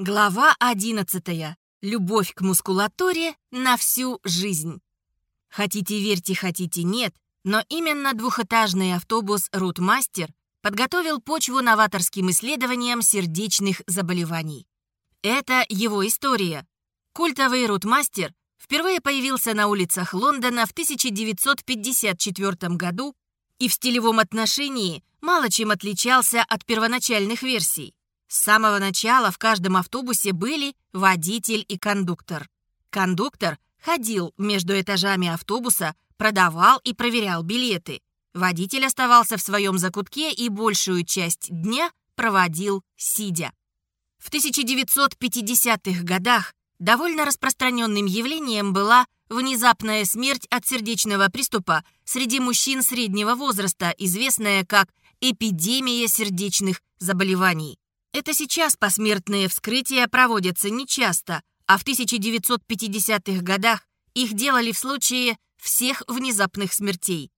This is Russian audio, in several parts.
Глава 11. Любовь к мускулатуре на всю жизнь. Хотите верьте, хотите нет, но именно двухэтажный автобус «Рутмастер» подготовил почву новаторским исследованиям сердечных заболеваний. Это его история. Культовый «Рутмастер» впервые появился на улицах Лондона в 1954 году и в стилевом отношении мало чем отличался от первоначальных версий. С самого начала в каждом автобусе были водитель и кондуктор. Кондуктор ходил между этажами автобуса, продавал и проверял билеты. Водитель оставался в своем закутке и большую часть дня проводил сидя. В 1950-х годах довольно распространенным явлением была внезапная смерть от сердечного приступа среди мужчин среднего возраста, известная как эпидемия сердечных заболеваний. Это сейчас посмертные вскрытия проводятся нечасто, а в 1950-х годах их делали в случае всех внезапных смертей.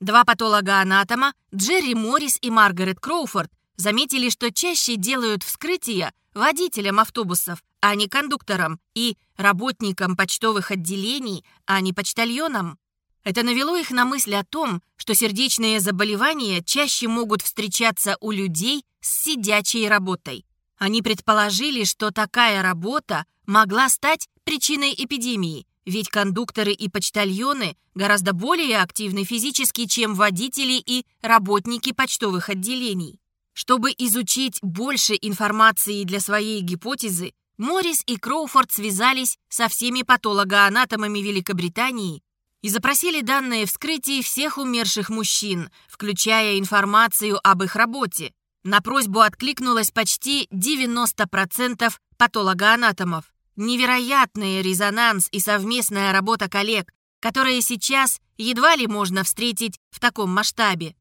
Два патолога-анатома, Джерри Моррис и Маргарет Кроуфорд, заметили, что чаще делают вскрытия водителям автобусов, а не кондукторам, и работникам почтовых отделений, а не почтальонам. Это навело их на мысль о том, что сердечные заболевания чаще могут встречаться у людей с сидячей работой. Они предположили, что такая работа могла стать причиной эпидемии, ведь кондукторы и почтальоны гораздо более активны физически, чем водители и работники почтовых отделений. Чтобы изучить больше информации для своей гипотезы, Моррис и Кроуфорд связались со всеми патологоанатомами Великобритании и запросили данные вскрытий всех умерших мужчин, включая информацию об их работе. На просьбу откликнулось почти 90% патологоанатомов. Невероятный резонанс и совместная работа коллег, которые сейчас едва ли можно встретить в таком масштабе.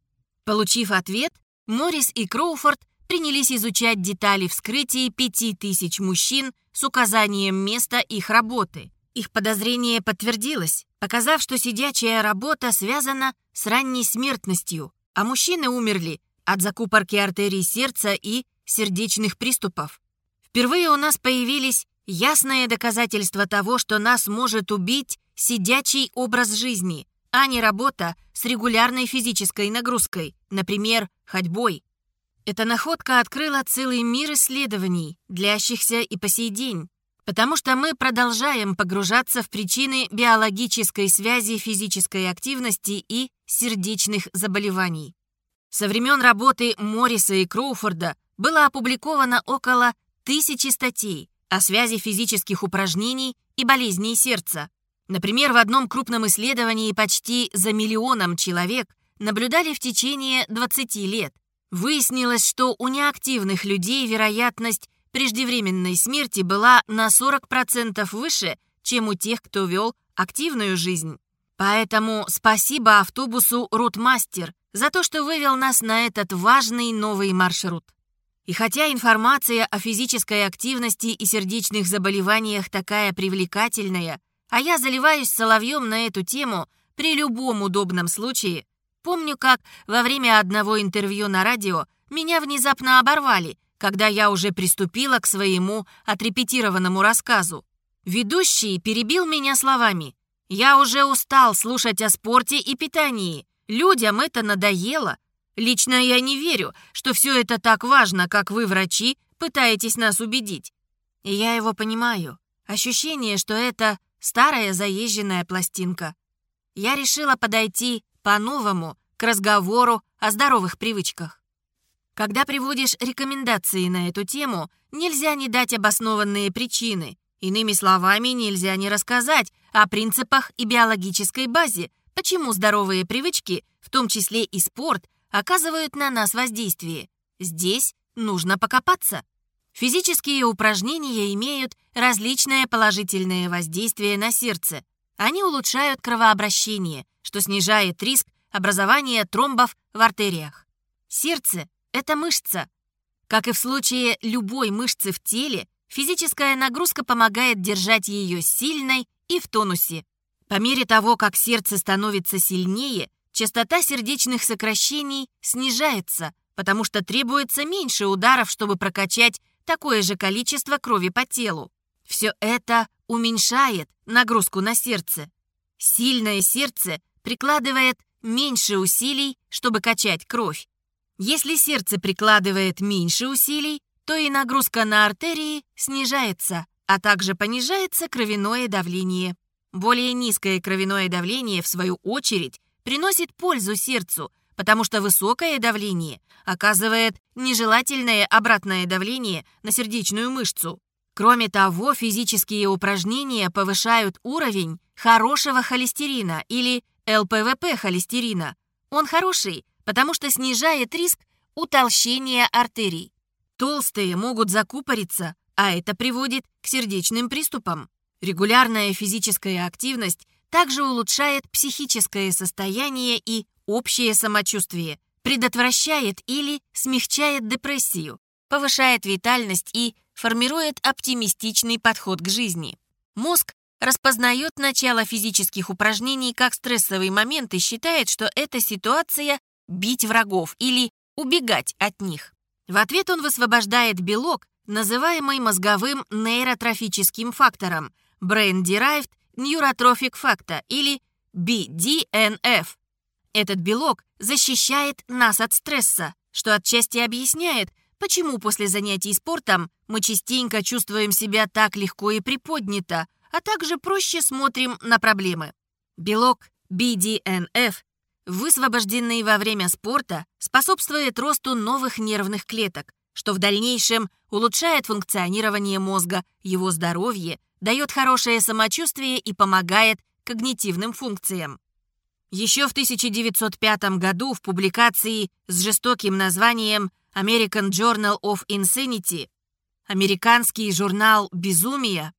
Получив ответ, Моррис и Кроуфорд принялись изучать детали вскрытия 5000 мужчин с указанием места их работы. Их подозрение подтвердилось, показав, что сидячая работа связана с ранней смертностью, а мужчины умерли от закупорки артерий сердца и сердечных приступов. Впервые у нас появились ясные доказательства того, что нас может убить сидячий образ жизни, а не работа с регулярной физической нагрузкой, например, ходьбой. Эта находка открыла целый мир исследований, длящихся и по сей день потому что мы продолжаем погружаться в причины биологической связи физической активности и сердечных заболеваний. Со времен работы Морриса и Кроуфорда было опубликовано около тысячи статей о связи физических упражнений и болезней сердца. Например, в одном крупном исследовании почти за миллионом человек наблюдали в течение 20 лет. Выяснилось, что у неактивных людей вероятность преждевременной смерти была на 40% выше, чем у тех, кто вел активную жизнь. Поэтому спасибо автобусу «Рутмастер» за то, что вывел нас на этот важный новый маршрут. И хотя информация о физической активности и сердечных заболеваниях такая привлекательная, а я заливаюсь соловьем на эту тему при любом удобном случае, помню, как во время одного интервью на радио меня внезапно оборвали – когда я уже приступила к своему отрепетированному рассказу. Ведущий перебил меня словами. «Я уже устал слушать о спорте и питании. Людям это надоело. Лично я не верю, что все это так важно, как вы, врачи, пытаетесь нас убедить». И я его понимаю. Ощущение, что это старая заезженная пластинка. Я решила подойти по-новому к разговору о здоровых привычках. Когда приводишь рекомендации на эту тему, нельзя не дать обоснованные причины. Иными словами, нельзя не рассказать о принципах и биологической базе, почему здоровые привычки, в том числе и спорт, оказывают на нас воздействие. Здесь нужно покопаться. Физические упражнения имеют различное положительное воздействие на сердце. Они улучшают кровообращение, что снижает риск образования тромбов в артериях. Сердце это мышца. Как и в случае любой мышцы в теле, физическая нагрузка помогает держать ее сильной и в тонусе. По мере того, как сердце становится сильнее, частота сердечных сокращений снижается, потому что требуется меньше ударов, чтобы прокачать такое же количество крови по телу. Все это уменьшает нагрузку на сердце. Сильное сердце прикладывает меньше усилий, чтобы качать кровь. Если сердце прикладывает меньше усилий, то и нагрузка на артерии снижается, а также понижается кровяное давление. Более низкое кровяное давление, в свою очередь, приносит пользу сердцу, потому что высокое давление оказывает нежелательное обратное давление на сердечную мышцу. Кроме того, физические упражнения повышают уровень хорошего холестерина или ЛПВП холестерина. Он хороший, потому что снижает риск утолщения артерий. Толстые могут закупориться, а это приводит к сердечным приступам. Регулярная физическая активность также улучшает психическое состояние и общее самочувствие, предотвращает или смягчает депрессию, повышает витальность и формирует оптимистичный подход к жизни. Мозг распознает начало физических упражнений как стрессовый момент и считает, что это ситуация бить врагов или убегать от них. В ответ он высвобождает белок, называемый мозговым нейротрофическим фактором Brain Derived Neurotrophic Factor или BDNF. Этот белок защищает нас от стресса, что отчасти объясняет, почему после занятий спортом мы частенько чувствуем себя так легко и приподнято, а также проще смотрим на проблемы. Белок BDNF высвобожденный во время спорта, способствует росту новых нервных клеток, что в дальнейшем улучшает функционирование мозга, его здоровье, дает хорошее самочувствие и помогает когнитивным функциям. Еще в 1905 году в публикации с жестоким названием American Journal of Insanity Американский журнал «Безумие»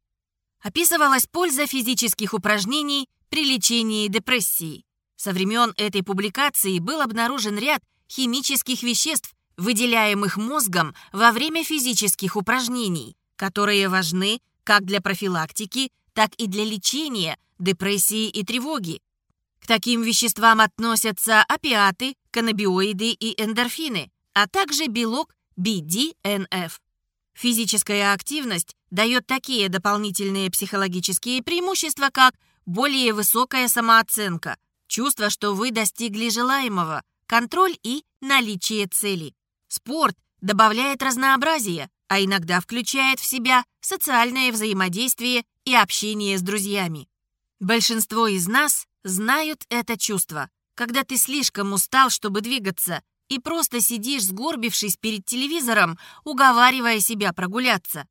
описывалась польза физических упражнений при лечении депрессии. Со времен этой публикации был обнаружен ряд химических веществ, выделяемых мозгом во время физических упражнений, которые важны как для профилактики, так и для лечения депрессии и тревоги. К таким веществам относятся опиаты, каннабиоиды и эндорфины, а также белок BDNF. Физическая активность дает такие дополнительные психологические преимущества, как более высокая самооценка – чувство, что вы достигли желаемого, контроль и наличие цели. Спорт добавляет разнообразие, а иногда включает в себя социальное взаимодействие и общение с друзьями. Большинство из нас знают это чувство, когда ты слишком устал, чтобы двигаться, и просто сидишь, сгорбившись перед телевизором, уговаривая себя прогуляться.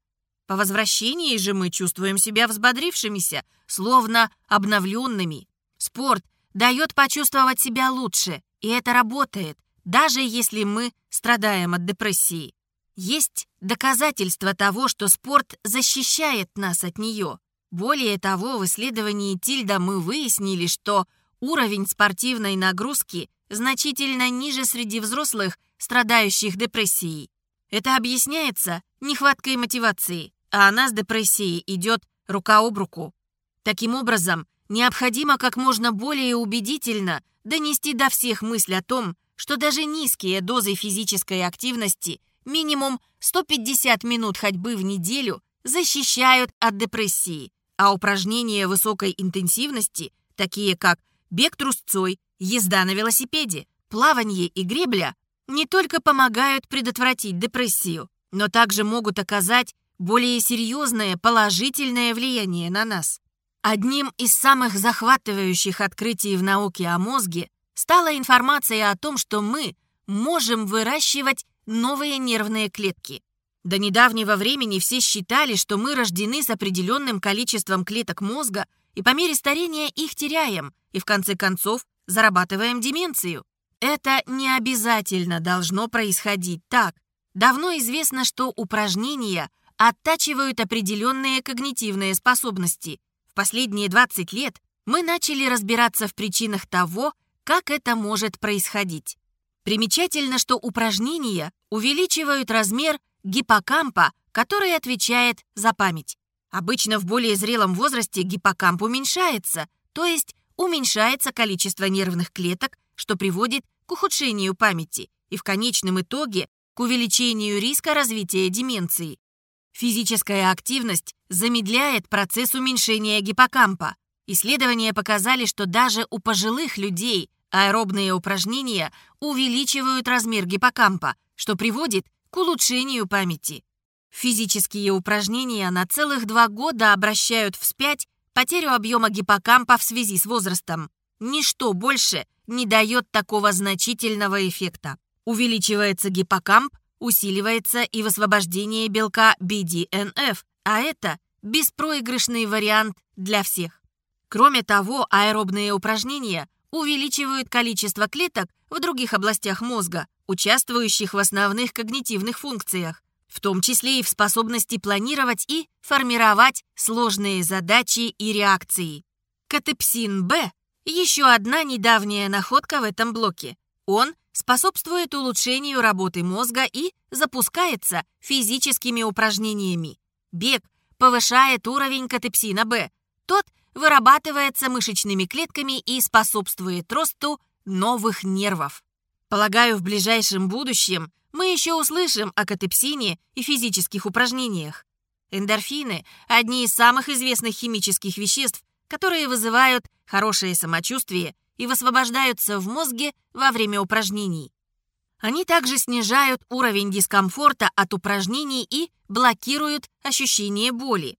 По возвращении же мы чувствуем себя взбодрившимися, словно обновленными. Спорт дает почувствовать себя лучше, и это работает, даже если мы страдаем от депрессии. Есть доказательства того, что спорт защищает нас от нее. Более того, в исследовании Тильда мы выяснили, что уровень спортивной нагрузки значительно ниже среди взрослых, страдающих депрессией. Это объясняется нехваткой мотивации, а она с депрессией идет рука об руку. Таким образом, необходимо как можно более убедительно донести до всех мысль о том, что даже низкие дозы физической активности, минимум 150 минут ходьбы в неделю, защищают от депрессии, а упражнения высокой интенсивности, такие как бег трусцой, езда на велосипеде, плавание и гребля, не только помогают предотвратить депрессию, но также могут оказать более серьезное положительное влияние на нас. Одним из самых захватывающих открытий в науке о мозге стала информация о том, что мы можем выращивать новые нервные клетки. До недавнего времени все считали, что мы рождены с определенным количеством клеток мозга и по мере старения их теряем и в конце концов зарабатываем деменцию. Это не обязательно должно происходить так. Давно известно, что упражнения оттачивают определенные когнитивные способности – последние 20 лет мы начали разбираться в причинах того, как это может происходить. Примечательно, что упражнения увеличивают размер гиппокампа, который отвечает за память. Обычно в более зрелом возрасте гиппокамп уменьшается, то есть уменьшается количество нервных клеток, что приводит к ухудшению памяти и в конечном итоге к увеличению риска развития деменции. Физическая активность замедляет процесс уменьшения гиппокампа. Исследования показали, что даже у пожилых людей аэробные упражнения увеличивают размер гиппокампа, что приводит к улучшению памяти. Физические упражнения на целых два года обращают вспять потерю объема гиппокампа в связи с возрастом. Ничто больше не дает такого значительного эффекта. Увеличивается гиппокамп, усиливается и высвобождение белка BDNF, а это беспроигрышный вариант для всех. Кроме того, аэробные упражнения увеличивают количество клеток в других областях мозга, участвующих в основных когнитивных функциях, в том числе и в способности планировать и формировать сложные задачи и реакции. Катепсин-Б – еще одна недавняя находка в этом блоке. Он способствует улучшению работы мозга и запускается физическими упражнениями. Бег повышает уровень катепсина-Б. Тот вырабатывается мышечными клетками и способствует росту новых нервов. Полагаю, в ближайшем будущем мы еще услышим о катепсине и физических упражнениях. Эндорфины – одни из самых известных химических веществ, которые вызывают хорошее самочувствие и высвобождаются в мозге во время упражнений. Они также снижают уровень дискомфорта от упражнений и блокируют ощущение боли.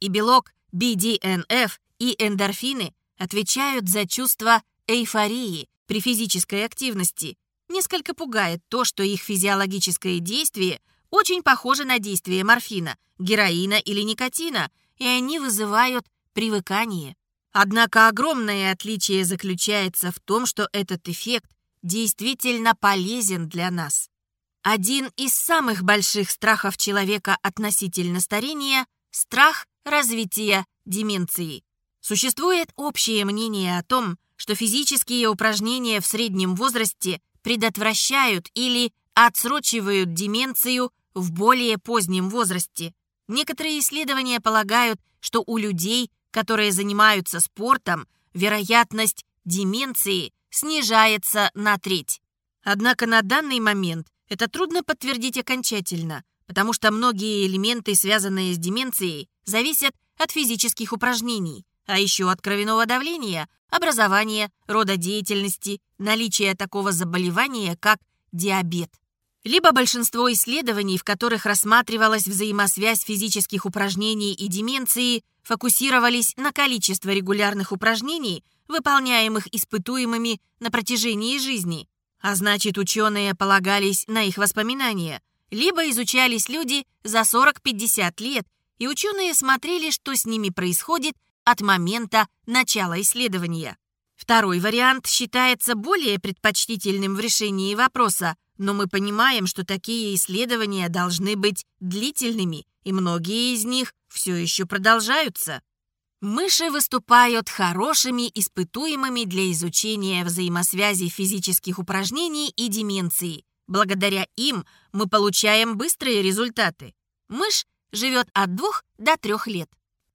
И белок BDNF и эндорфины отвечают за чувство эйфории при физической активности. Несколько пугает то, что их физиологическое действие очень похоже на действие морфина, героина или никотина, и они вызывают привыкание. Однако огромное отличие заключается в том, что этот эффект действительно полезен для нас. Один из самых больших страхов человека относительно старения – страх развития деменции. Существует общее мнение о том, что физические упражнения в среднем возрасте предотвращают или отсрочивают деменцию в более позднем возрасте. Некоторые исследования полагают, что у людей, которые занимаются спортом, вероятность деменции снижается на треть. Однако на данный момент это трудно подтвердить окончательно, потому что многие элементы, связанные с деменцией, зависят от физических упражнений, а еще от кровяного давления, образования, рода деятельности, наличия такого заболевания, как диабет. Либо большинство исследований, в которых рассматривалась взаимосвязь физических упражнений и деменции, фокусировались на количестве регулярных упражнений, выполняемых испытуемыми на протяжении жизни. А значит, ученые полагались на их воспоминания. Либо изучались люди за 40-50 лет, и ученые смотрели, что с ними происходит от момента начала исследования. Второй вариант считается более предпочтительным в решении вопроса, но мы понимаем, что такие исследования должны быть длительными, и многие из них все еще продолжаются. Мыши выступают хорошими испытуемыми для изучения взаимосвязи физических упражнений и деменции. Благодаря им мы получаем быстрые результаты. Мышь живет от 2 до 3 лет.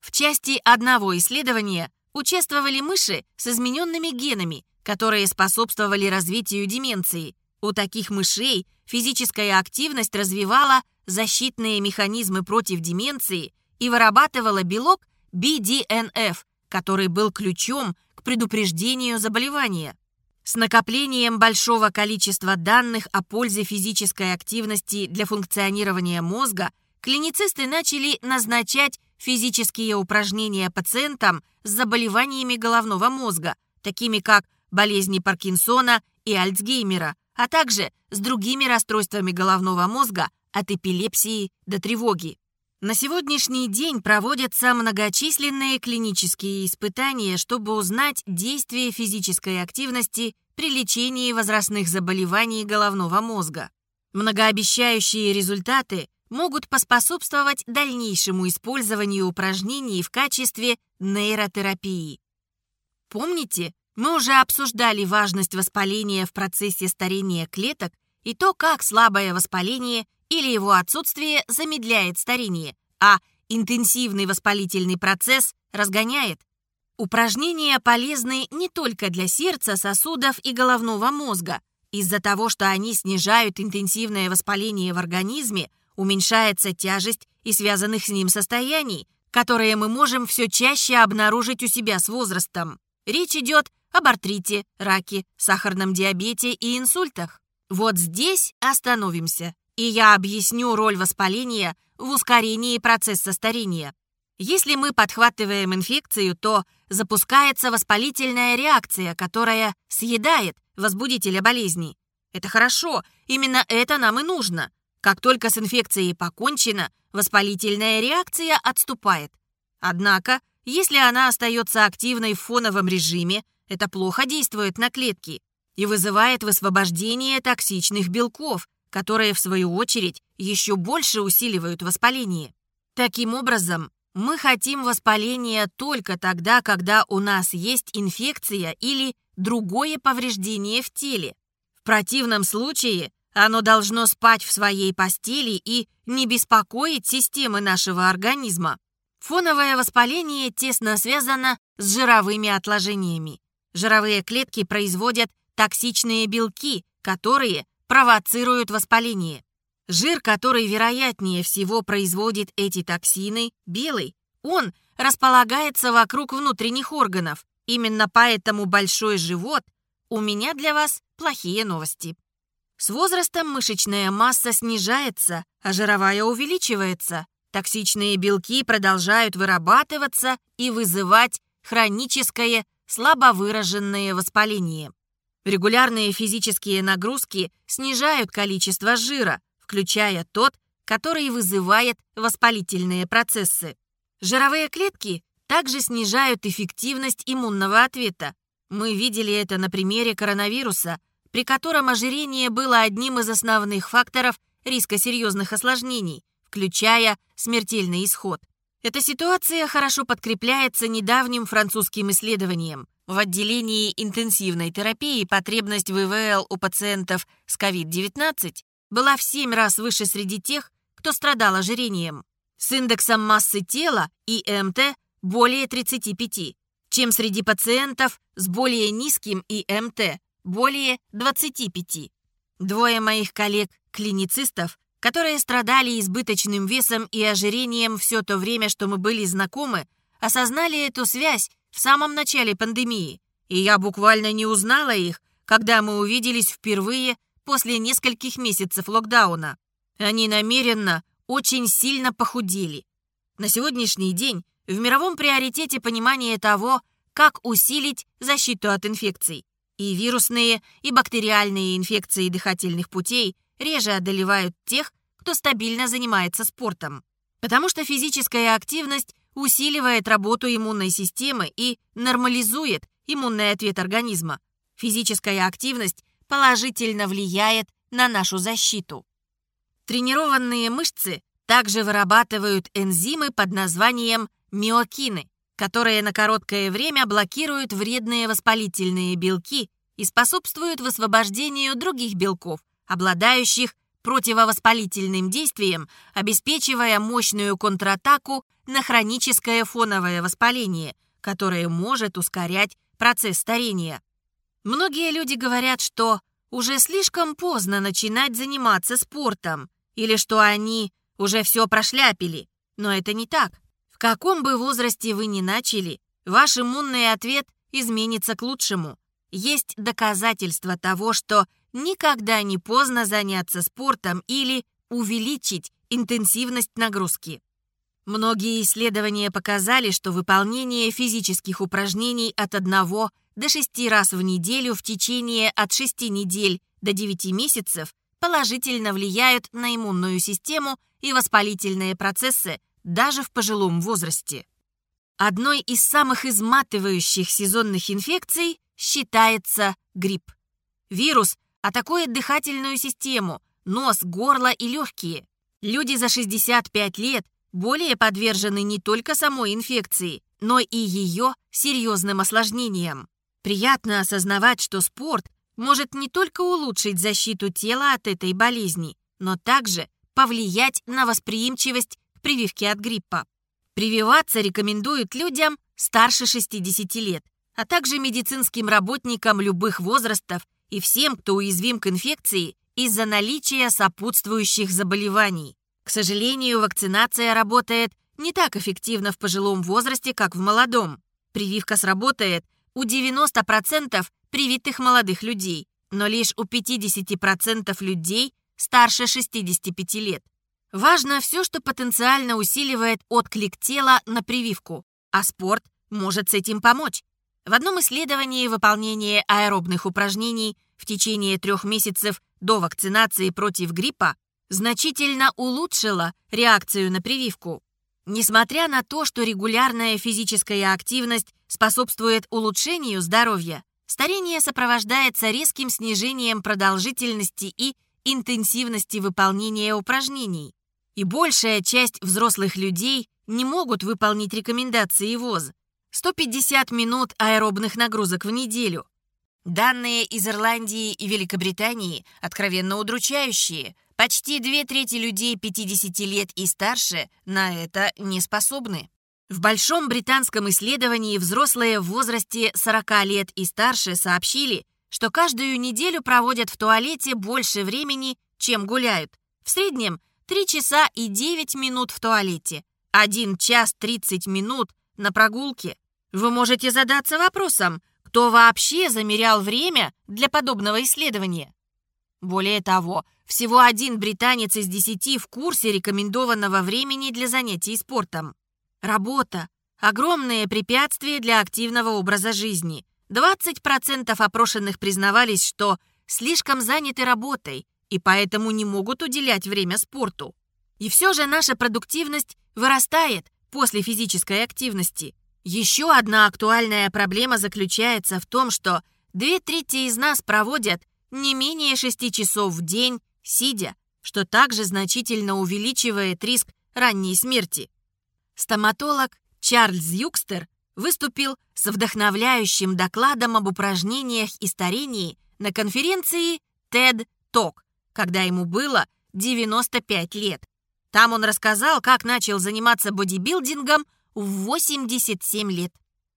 В части одного исследования участвовали мыши с измененными генами, которые способствовали развитию деменции. У таких мышей физическая активность развивала защитные механизмы против деменции и вырабатывала белок BDNF, который был ключом к предупреждению заболевания. С накоплением большого количества данных о пользе физической активности для функционирования мозга клиницисты начали назначать физические упражнения пациентам с заболеваниями головного мозга, такими как болезни Паркинсона и Альцгеймера, а также с другими расстройствами головного мозга от эпилепсии до тревоги. На сегодняшний день проводятся многочисленные клинические испытания, чтобы узнать действие физической активности при лечении возрастных заболеваний головного мозга. Многообещающие результаты могут поспособствовать дальнейшему использованию упражнений в качестве нейротерапии. Помните, мы уже обсуждали важность воспаления в процессе старения клеток и то, как слабое воспаление или его отсутствие замедляет старение, а интенсивный воспалительный процесс разгоняет. Упражнения полезны не только для сердца, сосудов и головного мозга. Из-за того, что они снижают интенсивное воспаление в организме, уменьшается тяжесть и связанных с ним состояний, которые мы можем все чаще обнаружить у себя с возрастом. Речь идет об артрите, раке, сахарном диабете и инсультах. Вот здесь остановимся, и я объясню роль воспаления в ускорении процесса старения. Если мы подхватываем инфекцию, то запускается воспалительная реакция, которая съедает возбудителя болезни. Это хорошо, именно это нам и нужно. Как только с инфекцией покончено, воспалительная реакция отступает. Однако, если она остается активной в фоновом режиме, это плохо действует на клетки и вызывает высвобождение токсичных белков, которые, в свою очередь, еще больше усиливают воспаление. Таким образом, мы хотим воспаления только тогда, когда у нас есть инфекция или другое повреждение в теле. В противном случае оно должно спать в своей постели и не беспокоить системы нашего организма. Фоновое воспаление тесно связано с жировыми отложениями. Жировые клетки производят токсичные белки, которые провоцируют воспаление. Жир, который вероятнее всего производит эти токсины, белый. Он располагается вокруг внутренних органов. Именно поэтому большой живот у меня для вас плохие новости. С возрастом мышечная масса снижается, а жировая увеличивается. Токсичные белки продолжают вырабатываться и вызывать хроническое, слабо выраженное воспаление. Регулярные физические нагрузки снижают количество жира, включая тот, который вызывает воспалительные процессы. Жировые клетки также снижают эффективность иммунного ответа. Мы видели это на примере коронавируса, при котором ожирение было одним из основных факторов риска серьезных осложнений, включая смертельный исход. Эта ситуация хорошо подкрепляется недавним французским исследованием. В отделении интенсивной терапии потребность в ИВЛ у пациентов с COVID-19 была в 7 раз выше среди тех, кто страдал ожирением, с индексом массы тела ИМТ более 35, чем среди пациентов с более низким ИМТ более 25. Двое моих коллег-клиницистов, которые страдали избыточным весом и ожирением все то время, что мы были знакомы, осознали эту связь в самом начале пандемии, и я буквально не узнала их, когда мы увиделись впервые после нескольких месяцев локдауна. Они намеренно очень сильно похудели. На сегодняшний день в мировом приоритете понимание того, как усилить защиту от инфекций. И вирусные, и бактериальные инфекции дыхательных путей реже одолевают тех, кто стабильно занимается спортом. Потому что физическая активность усиливает работу иммунной системы и нормализует иммунный ответ организма. Физическая активность положительно влияет на нашу защиту. Тренированные мышцы также вырабатывают энзимы под названием миокины, которые на короткое время блокируют вредные воспалительные белки и способствуют высвобождению других белков, обладающих противовоспалительным действием, обеспечивая мощную контратаку на хроническое фоновое воспаление, которое может ускорять процесс старения. Многие люди говорят, что уже слишком поздно начинать заниматься спортом или что они уже все прошляпили, но это не так. Каком бы возрасте вы ни начали, ваш иммунный ответ изменится к лучшему. Есть доказательства того, что никогда не поздно заняться спортом или увеличить интенсивность нагрузки. Многие исследования показали, что выполнение физических упражнений от 1 до 6 раз в неделю в течение от 6 недель до 9 месяцев положительно влияют на иммунную систему и воспалительные процессы даже в пожилом возрасте. Одной из самых изматывающих сезонных инфекций считается грипп. Вирус атакует дыхательную систему, нос, горло и легкие. Люди за 65 лет более подвержены не только самой инфекции, но и ее серьезным осложнениям. Приятно осознавать, что спорт может не только улучшить защиту тела от этой болезни, но также повлиять на восприимчивость к прививке от гриппа. Прививаться рекомендуют людям старше 60 лет, а также медицинским работникам любых возрастов и всем, кто уязвим к инфекции из-за наличия сопутствующих заболеваний. К сожалению, вакцинация работает не так эффективно в пожилом возрасте, как в молодом. Прививка сработает у 90% привитых молодых людей, но лишь у 50% людей старше 65 лет. Важно все, что потенциально усиливает отклик тела на прививку, а спорт может с этим помочь. В одном исследовании выполнение аэробных упражнений в течение трех месяцев до вакцинации против гриппа значительно улучшило реакцию на прививку. Несмотря на то, что регулярная физическая активность способствует улучшению здоровья, старение сопровождается резким снижением продолжительности и интенсивности выполнения упражнений. И большая часть взрослых людей не могут выполнить рекомендации ВОЗ. 150 минут аэробных нагрузок в неделю. Данные из Ирландии и Великобритании откровенно удручающие. Почти две трети людей 50 лет и старше на это не способны. В большом британском исследовании взрослые в возрасте 40 лет и старше сообщили, что каждую неделю проводят в туалете больше времени, чем гуляют. В среднем 3 часа и 9 минут в туалете, 1 час 30 минут на прогулке. Вы можете задаться вопросом, кто вообще замерял время для подобного исследования? Более того, всего один британец из десяти в курсе рекомендованного времени для занятий спортом. Работа – огромное препятствие для активного образа жизни. 20% опрошенных признавались, что слишком заняты работой и поэтому не могут уделять время спорту. И все же наша продуктивность вырастает после физической активности. Еще одна актуальная проблема заключается в том, что две трети из нас проводят не менее 6 часов в день, сидя, что также значительно увеличивает риск ранней смерти. Стоматолог Чарльз Юкстер выступил с вдохновляющим докладом об упражнениях и старении на конференции TED Talk, когда ему было 95 лет. Там он рассказал, как начал заниматься бодибилдингом в 87 лет.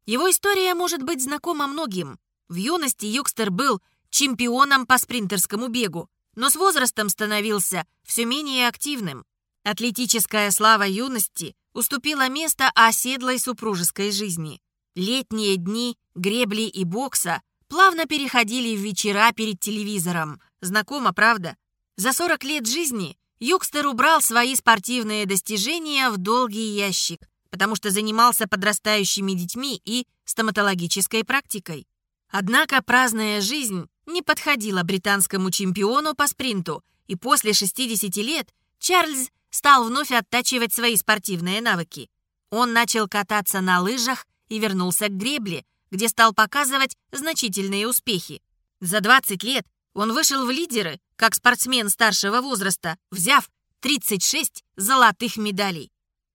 Его история может быть знакома многим. В юности Юкстер был чемпионом по спринтерскому бегу, но с возрастом становился все менее активным. Атлетическая слава юности уступила место оседлой супружеской жизни. Летние дни гребли и бокса плавно переходили в вечера перед телевизором. Знакомо, правда? За 40 лет жизни Юкстер убрал свои спортивные достижения в долгий ящик, потому что занимался подрастающими детьми и стоматологической практикой. Однако праздная жизнь не подходила британскому чемпиону по спринту, и после 60 лет Чарльз стал вновь оттачивать свои спортивные навыки. Он начал кататься на лыжах и вернулся к гребле, где стал показывать значительные успехи. За 20 лет он вышел в лидеры, как спортсмен старшего возраста, взяв 36 золотых медалей.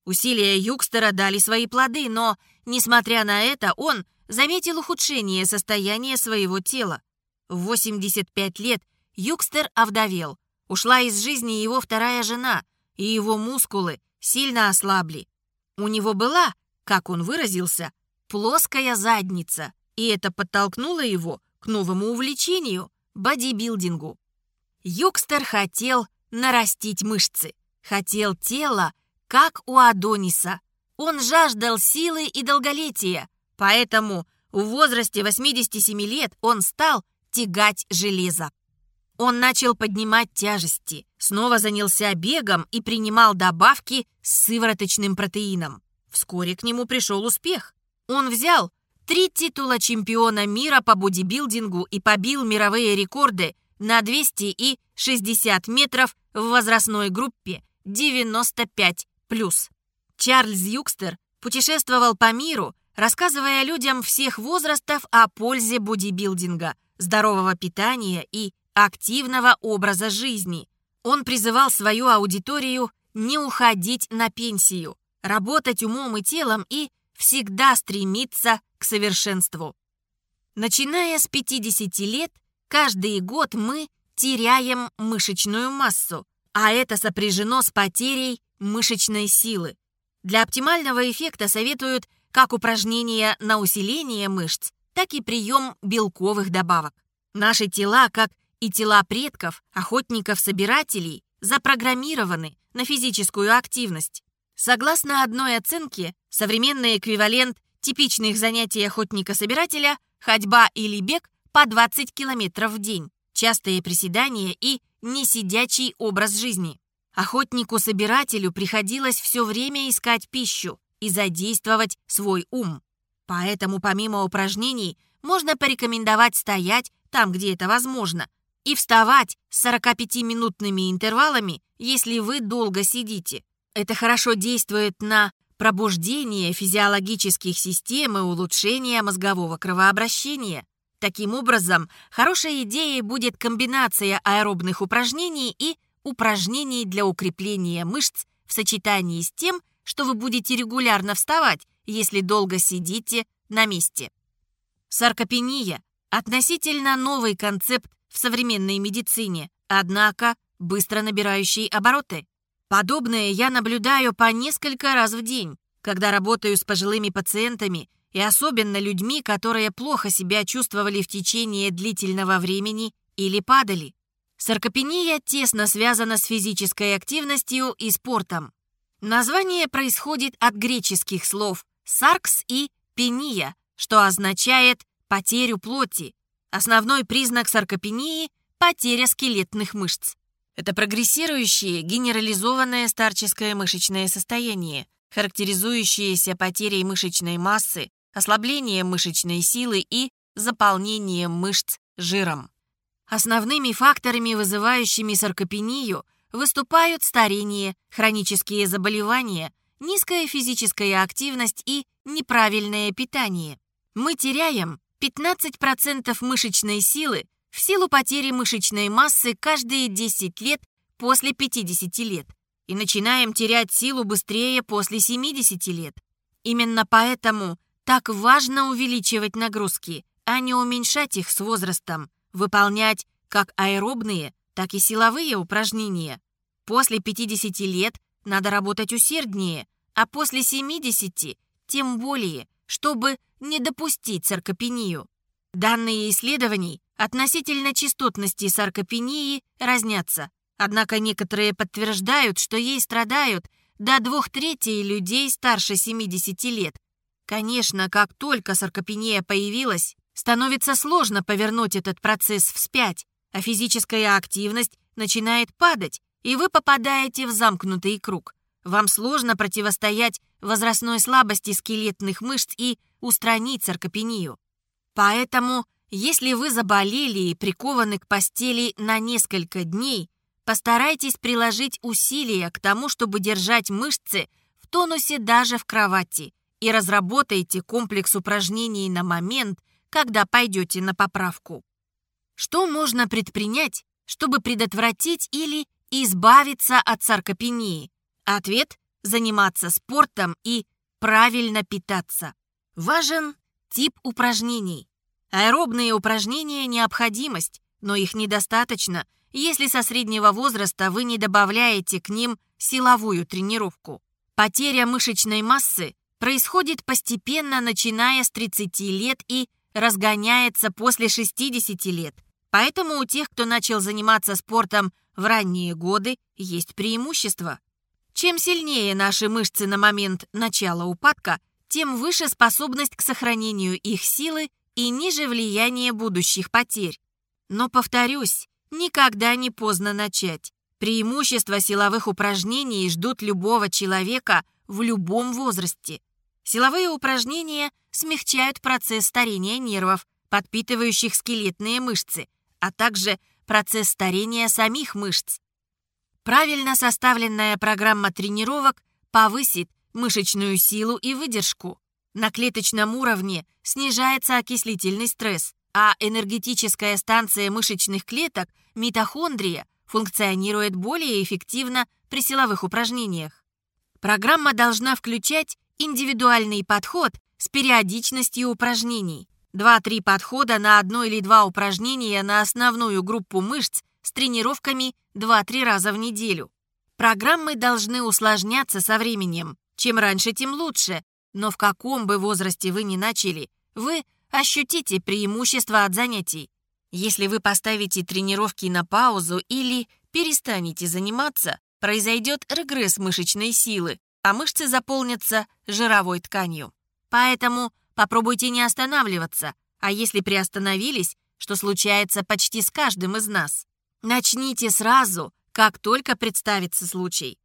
Усилия Юкстера дали свои плоды, но, несмотря на это, он заметил ухудшение состояния своего тела. В 85 лет Юкстер овдовел. Ушла из жизни его вторая жена, и его мускулы сильно ослабли. У него была, как он выразился, плоская задница, и это подтолкнуло его к новому увлечению – бодибилдингу. Юкстер хотел нарастить мышцы, хотел тело, как у Адониса. Он жаждал силы и долголетия, поэтому в возрасте 87 лет он стал тягать железо. Он начал поднимать тяжести, снова занялся бегом и принимал добавки с сывороточным протеином. Вскоре к нему пришел успех. Он взял три титула чемпиона мира по бодибилдингу и побил мировые рекорды на 200 и 60 метров в возрастной группе 95+. Чарльз Юкстер путешествовал по миру, рассказывая людям всех возрастов о пользе бодибилдинга, здорового питания и активного образа жизни. Он призывал свою аудиторию не уходить на пенсию, работать умом и телом и всегда стремиться к совершенству. Начиная с 50 лет, каждый год мы теряем мышечную массу, а это сопряжено с потерей мышечной силы. Для оптимального эффекта советуют как упражнения на усиление мышц, так и прием белковых добавок. Наши тела, как и тела предков, охотников-собирателей, запрограммированы на физическую активность. Согласно одной оценке, современный эквивалент типичных занятий охотника-собирателя – ходьба или бег по 20 километров в день, частые приседания и несидячий образ жизни. Охотнику-собирателю приходилось все время искать пищу и задействовать свой ум. Поэтому помимо упражнений можно порекомендовать стоять там, где это возможно, и вставать с 45-минутными интервалами, если вы долго сидите. Это хорошо действует на пробуждение физиологических систем и улучшение мозгового кровообращения. Таким образом, хорошей идеей будет комбинация аэробных упражнений и упражнений для укрепления мышц в сочетании с тем, что вы будете регулярно вставать, если долго сидите на месте. Саркопения – относительно новый концепт в современной медицине, однако быстро набирающий обороты. Подобное я наблюдаю по несколько раз в день, когда работаю с пожилыми пациентами и особенно людьми, которые плохо себя чувствовали в течение длительного времени или падали. Саркопения тесно связана с физической активностью и спортом. Название происходит от греческих слов «саркс» и «пения», что означает «потерю плоти». Основной признак саркопении – потеря скелетных мышц. Это прогрессирующее генерализованное старческое мышечное состояние, характеризующееся потерей мышечной массы, ослаблением мышечной силы и заполнением мышц жиром. Основными факторами, вызывающими саркопению, выступают старение, хронические заболевания, низкая физическая активность и неправильное питание. Мы теряем 15% мышечной силы в силу потери мышечной массы каждые 10 лет после 50 лет и начинаем терять силу быстрее после 70 лет. Именно поэтому так важно увеличивать нагрузки, а не уменьшать их с возрастом, выполнять как аэробные, так и силовые упражнения. После 50 лет надо работать усерднее, а после 70 тем более, чтобы не допустить саркопению. Данные исследований относительно частотности саркопении разнятся, однако некоторые подтверждают, что ей страдают до двух третей людей старше 70 лет. Конечно, как только саркопения появилась, становится сложно повернуть этот процесс вспять, а физическая активность начинает падать, и вы попадаете в замкнутый круг. Вам сложно противостоять возрастной слабости скелетных мышц и устранить саркопению. Поэтому, если вы заболели и прикованы к постели на несколько дней, постарайтесь приложить усилия к тому, чтобы держать мышцы в тонусе даже в кровати и разработайте комплекс упражнений на момент, когда пойдете на поправку. Что можно предпринять, чтобы предотвратить или избавиться от саркопении? Ответ – заниматься спортом и правильно питаться. Важен Тип упражнений. Аэробные упражнения – необходимость, но их недостаточно, если со среднего возраста вы не добавляете к ним силовую тренировку. Потеря мышечной массы происходит постепенно, начиная с 30 лет и разгоняется после 60 лет. Поэтому у тех, кто начал заниматься спортом в ранние годы, есть преимущество. Чем сильнее наши мышцы на момент начала упадка – тем выше способность к сохранению их силы и ниже влияние будущих потерь. Но, повторюсь, никогда не поздно начать. Преимущества силовых упражнений ждут любого человека в любом возрасте. Силовые упражнения смягчают процесс старения нервов, подпитывающих скелетные мышцы, а также процесс старения самих мышц. Правильно составленная программа тренировок повысит мышечную силу и выдержку. На клеточном уровне снижается окислительный стресс, а энергетическая станция мышечных клеток, митохондрия, функционирует более эффективно при силовых упражнениях. Программа должна включать индивидуальный подход с периодичностью упражнений. 2-3 подхода на одно или два упражнения на основную группу мышц с тренировками 2-3 раза в неделю. Программы должны усложняться со временем. Чем раньше, тем лучше, но в каком бы возрасте вы ни начали, вы ощутите преимущество от занятий. Если вы поставите тренировки на паузу или перестанете заниматься, произойдет регресс мышечной силы, а мышцы заполнятся жировой тканью. Поэтому попробуйте не останавливаться, а если приостановились, что случается почти с каждым из нас, начните сразу, как только представится случай.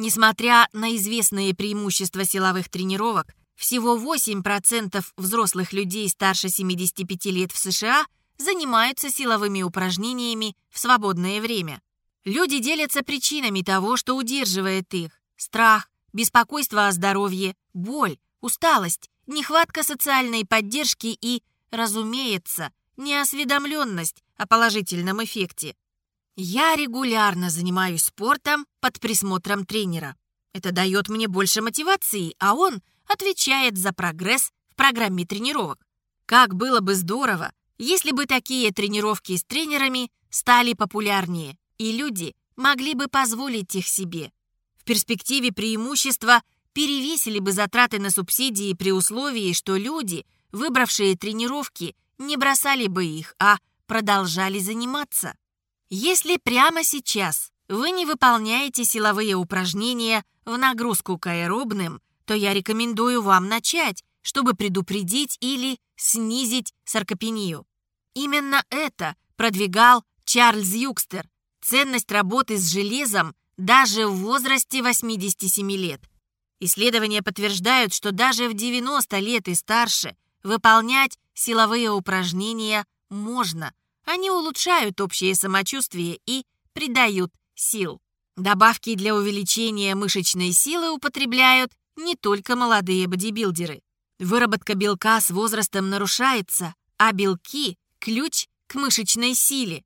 Несмотря на известные преимущества силовых тренировок, всего 8% взрослых людей старше 75 лет в США занимаются силовыми упражнениями в свободное время. Люди делятся причинами того, что удерживает их. Страх, беспокойство о здоровье, боль, усталость, нехватка социальной поддержки и, разумеется, неосведомленность о положительном эффекте. Я регулярно занимаюсь спортом под присмотром тренера. Это дает мне больше мотивации, а он отвечает за прогресс в программе тренировок. Как было бы здорово, если бы такие тренировки с тренерами стали популярнее, и люди могли бы позволить их себе. В перспективе преимущества перевесили бы затраты на субсидии при условии, что люди, выбравшие тренировки, не бросали бы их, а продолжали заниматься. Если прямо сейчас вы не выполняете силовые упражнения в нагрузку к аэробным, то я рекомендую вам начать, чтобы предупредить или снизить саркопению. Именно это продвигал Чарльз Юкстер. Ценность работы с железом даже в возрасте 87 лет. Исследования подтверждают, что даже в 90 лет и старше выполнять силовые упражнения можно – они улучшают общее самочувствие и придают сил. Добавки для увеличения мышечной силы употребляют не только молодые бодибилдеры. Выработка белка с возрастом нарушается, а белки – ключ к мышечной силе.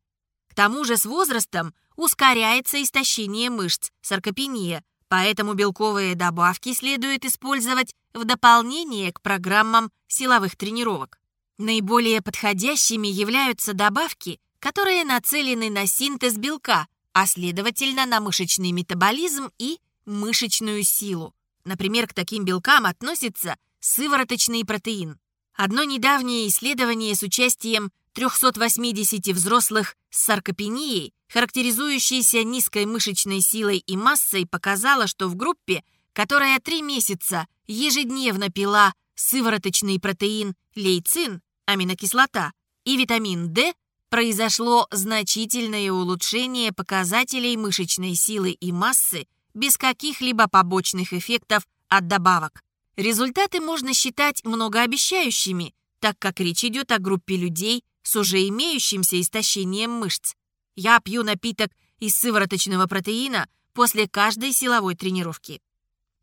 К тому же с возрастом ускоряется истощение мышц, саркопения, поэтому белковые добавки следует использовать в дополнение к программам силовых тренировок. Наиболее подходящими являются добавки, которые нацелены на синтез белка, а следовательно на мышечный метаболизм и мышечную силу. Например, к таким белкам относится сывороточный протеин. Одно недавнее исследование с участием 380 взрослых с саркопенией, характеризующейся низкой мышечной силой и массой, показало, что в группе, которая три месяца ежедневно пила сывороточный протеин лейцин, аминокислота и витамин D произошло значительное улучшение показателей мышечной силы и массы без каких-либо побочных эффектов от добавок. Результаты можно считать многообещающими, так как речь идет о группе людей с уже имеющимся истощением мышц. Я пью напиток из сывороточного протеина после каждой силовой тренировки.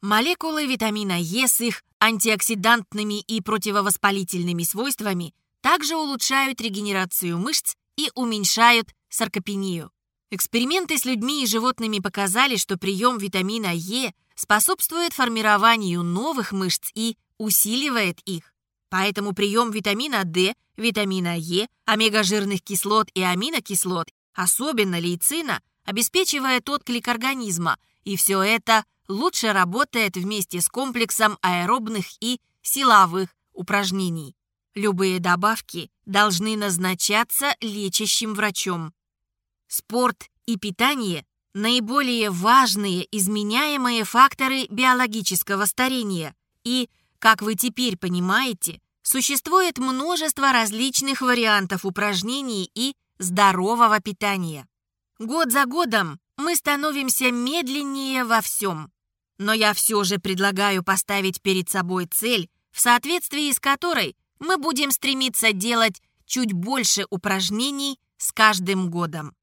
Молекулы витамина Е с их антиоксидантными и противовоспалительными свойствами также улучшают регенерацию мышц и уменьшают саркопению. Эксперименты с людьми и животными показали, что прием витамина Е способствует формированию новых мышц и усиливает их. Поэтому прием витамина D, витамина Е, омега-жирных кислот и аминокислот, особенно лейцина, обеспечивает отклик организма, и все это лучше работает вместе с комплексом аэробных и силовых упражнений. Любые добавки должны назначаться лечащим врачом. Спорт и питание – наиболее важные изменяемые факторы биологического старения. И, как вы теперь понимаете, существует множество различных вариантов упражнений и здорового питания. Год за годом мы становимся медленнее во всем. Но я все же предлагаю поставить перед собой цель, в соответствии с которой мы будем стремиться делать чуть больше упражнений с каждым годом.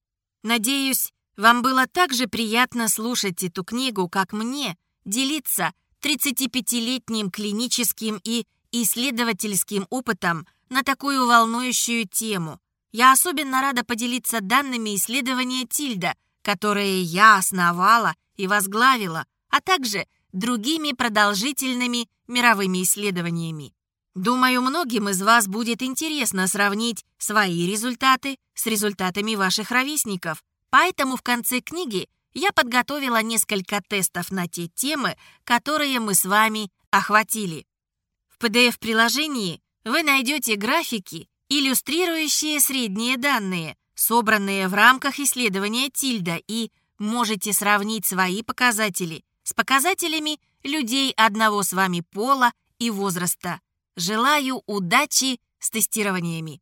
Надеюсь, вам было так же приятно слушать эту книгу, как мне, делиться 35-летним клиническим и исследовательским опытом на такую волнующую тему. Я особенно рада поделиться данными исследования Тильда, которые я основала и возглавила, а также другими продолжительными мировыми исследованиями. Думаю, многим из вас будет интересно сравнить свои результаты с результатами ваших ровесников. Поэтому в конце книги я подготовила несколько тестов на те темы, которые мы с вами охватили. В PDF-приложении вы найдете графики, иллюстрирующие средние данные, собранные в рамках исследования Тильда и можете сравнить свои показатели с показателями людей одного с вами пола и возраста. Желаю удачи с тестированиями.